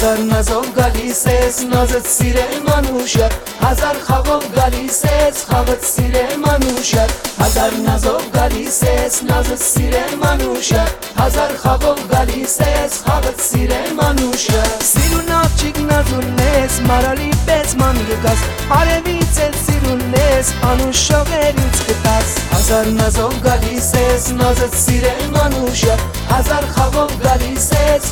Հազար նազով գալիս ես նազդ սիրեմ անուշար Հազար խաղով գալիս ես խաղդ սիրեմ անուշար Հազար նազով գալիս ես նազդ սիրեմ անուշար Հազար խաղով գալիս ես խաղդ սիրեմ անուշար Սիրուն աղջիկ նազուն ես մարալի պես ման գգաս Արևից էլ սիրուն ես անուշողերից կտաս Հազար նազով գալիս ես Հազար խաղով գալիս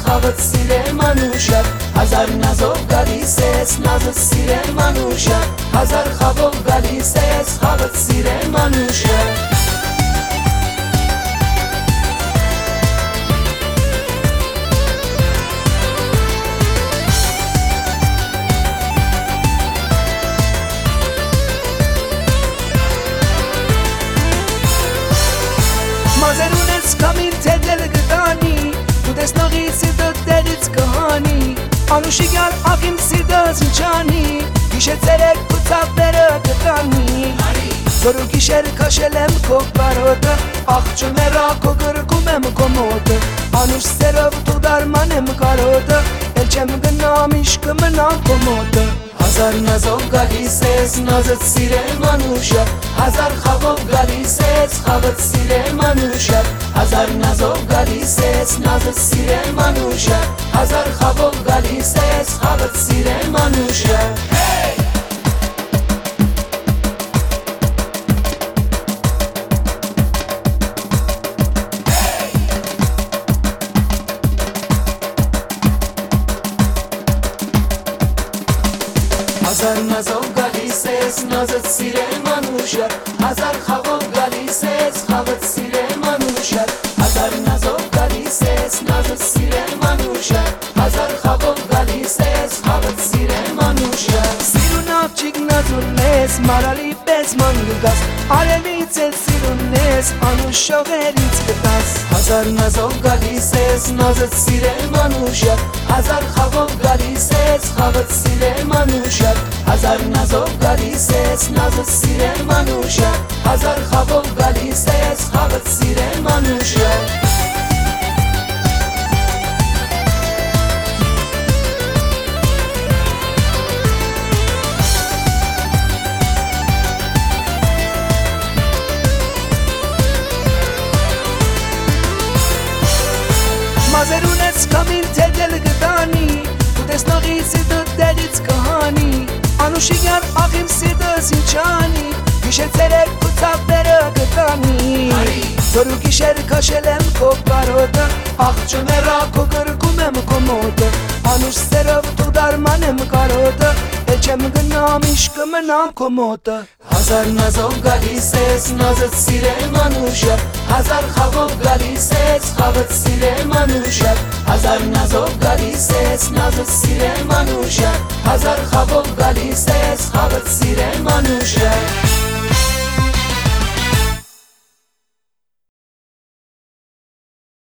խաղդ սիրեմ անուշար Հազար նազով գալիս ես նազդ սիրեմ անուշար Հազար խաղով գալիս ես խաղդ սիրեմ անուշար Մազերուն ես կամին թեդել գտանի Դու տեսնողի սիրտը դերից կհանի Անուշի գալ աղիմ սիրտը զնչանի Գիշեցերեք ու ծավները կտանի Զորու գիշեր կաշել եմ քո բարոտը Աղջումերա քո գրկում եմ քո մոտը Անուշ սերով դու դարման եմ կարոտը Էլ չեմ գնամ իշկը մնամ քո մոտը Հազար նազով գալիս ես նազդ սիրեմ անուշար Հազար խաղով գալիս ես խաղդ սիրեմ անուշար Հազար նազով գալիս ես նազդ սիրեմ անուշար Հազար խաղով գալիս ես խաղդ սիրեմ անուշար նազով գալիս ես նազդ սիրեմ անուշար Հազար խաղով գալիս ես խաղդ սիրեմ անուշար Հազար նազով գալիս ես նազդ սիրեմ անուշար Հազար խաղով գալիս ես խաղդ սիրեմ անուշար Սիրուն աղջիկ նազուն ես մարալի պես ման գգաս Արևից էլ սիրուն ես անուշողերից կտաս Հազար նազով գալիս ես նազդ սիրեմ անուշար Հազար խաղով գալիս ես խաղդ սիրեմ անուշար Հազար նազով գալիս ես նազդ սիրեմ անուշար Հազար խաղով գալիս ես խաղդ սիրեմ անուշար Մազերուն ես կամին թեդել գտանի Դու տեսնողի սիրտը դերից կհանի Անուշի գար աղիմ սիրտը զինչանի Գիշեցերեք ու ծավները գտանի Turkischer kaşelem kokkaroda Ahçı mera kokar kumem komoda? Anuş serap tudar manem karoda? Elçem gınam işkım nam komoda? Hazar nazov galises nazıt sire manuşa Hazar havov galises havıt sire manuşa Hazar nazov galises nazıt sire manuşa Hazar havov galises havıt sire